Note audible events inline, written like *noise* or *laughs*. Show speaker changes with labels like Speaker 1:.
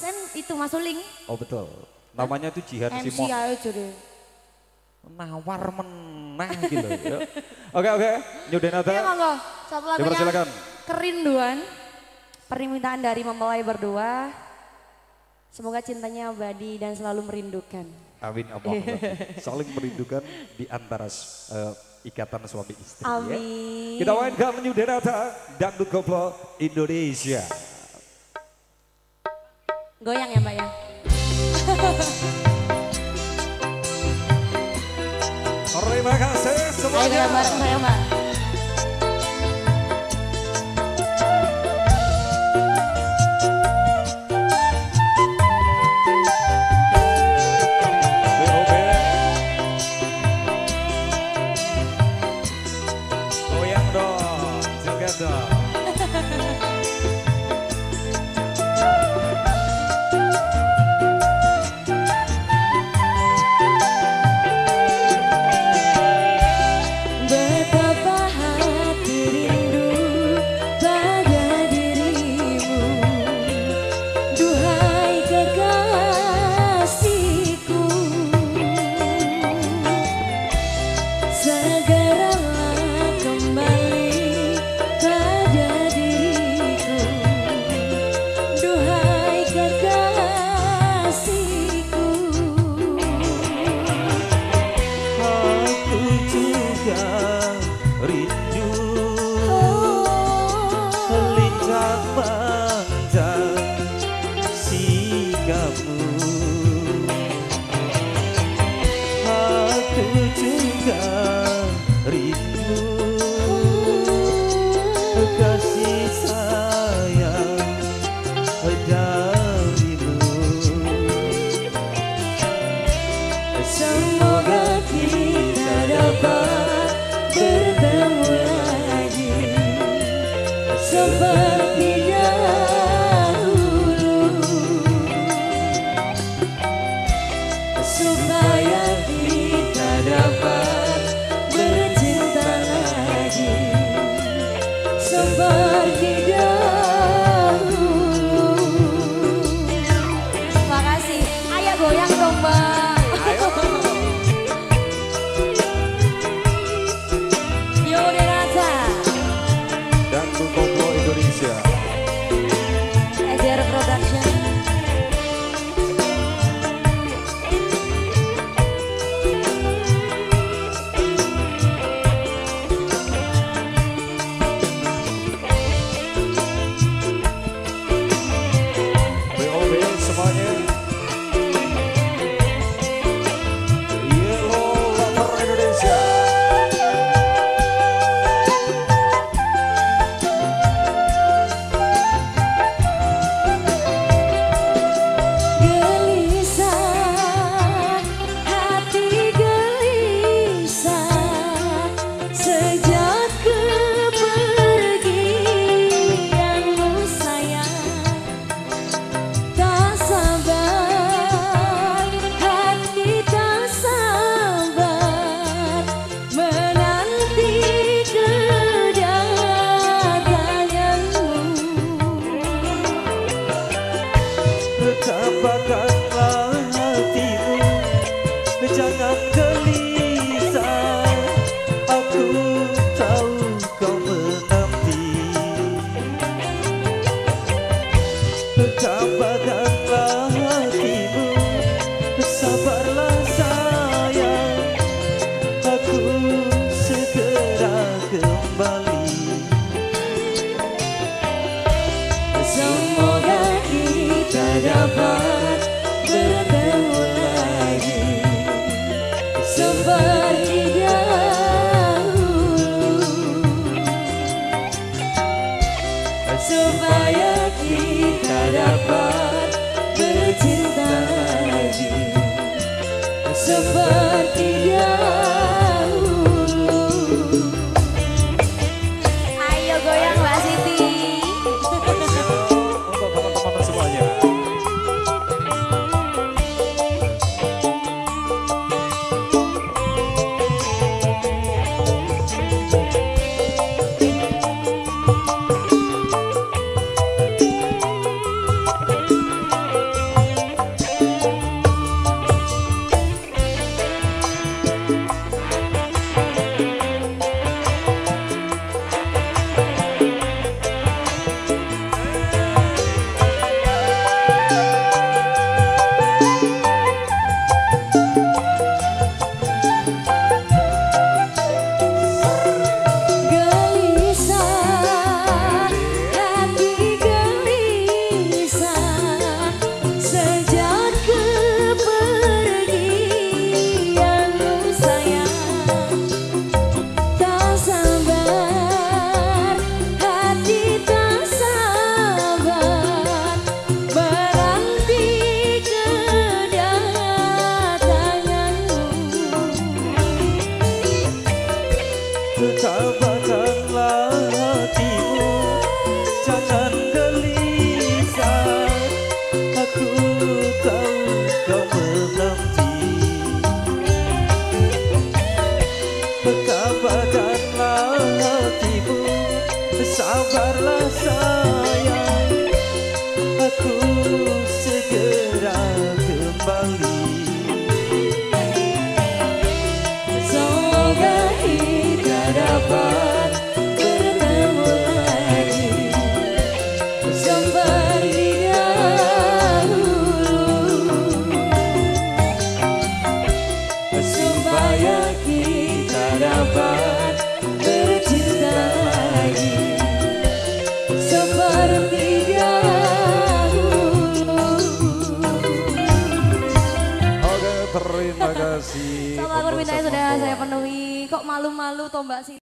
Speaker 1: Mas En itu Mas Uling.
Speaker 2: Oh betul. Namanya itu Jihan
Speaker 1: MC
Speaker 2: Simon.
Speaker 1: ayo jure.
Speaker 2: Nawar meneh gitu. ya. *laughs* Oke oke. New Denata.
Speaker 1: Ya monggo. Satu lagunya
Speaker 2: Dipersilakan.
Speaker 1: Kerinduan. Permintaan dari mempelai berdua. Semoga cintanya abadi dan selalu merindukan.
Speaker 2: Amin apa *laughs* Saling merindukan di antara eh, ikatan suami istri. ya.
Speaker 1: Amin.
Speaker 2: Kita mainkan New Denata Dangdut Koplo Indonesia.
Speaker 1: Goyang ya Mbak ya.
Speaker 2: Terima kasih
Speaker 1: Ayo
Speaker 2: semuanya.
Speaker 1: goyang bareng saya Mbak.
Speaker 2: mengabdi Berkabarkanlah Sabarlah sayang. Aku segera kembali. Sampai
Speaker 1: permintaannya sudah saya penuhi. Kok malu-malu toh Mbak Siti?